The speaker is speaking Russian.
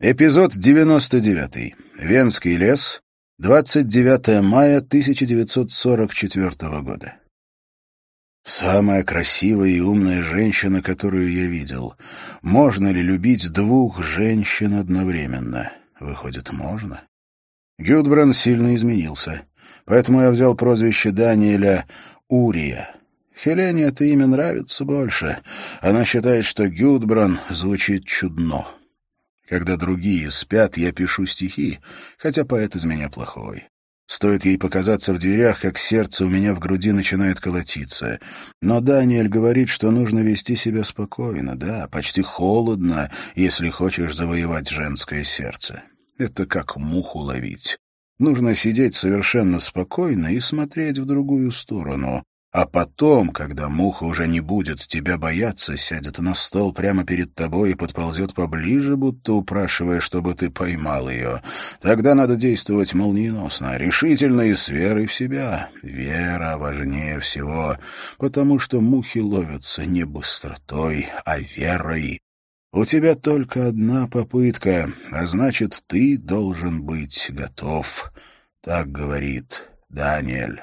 Эпизод 99. Венский лес. 29 мая 1944 года. Самая красивая и умная женщина, которую я видел. Можно ли любить двух женщин одновременно? Выходит, можно. Гюдбран сильно изменился. Поэтому я взял прозвище Даниэля Урия. Хелене это имя нравится больше. Она считает, что Гюдбран звучит чудно. Когда другие спят, я пишу стихи, хотя поэт из меня плохой. Стоит ей показаться в дверях, как сердце у меня в груди начинает колотиться. Но Даниэль говорит, что нужно вести себя спокойно, да, почти холодно, если хочешь завоевать женское сердце. Это как муху ловить. Нужно сидеть совершенно спокойно и смотреть в другую сторону. А потом, когда муха уже не будет тебя бояться, сядет на стол прямо перед тобой и подползет поближе, будто упрашивая, чтобы ты поймал ее. Тогда надо действовать молниеносно, решительно и с верой в себя. Вера важнее всего, потому что мухи ловятся не быстротой, а верой. У тебя только одна попытка, а значит, ты должен быть готов. Так говорит Даниэль.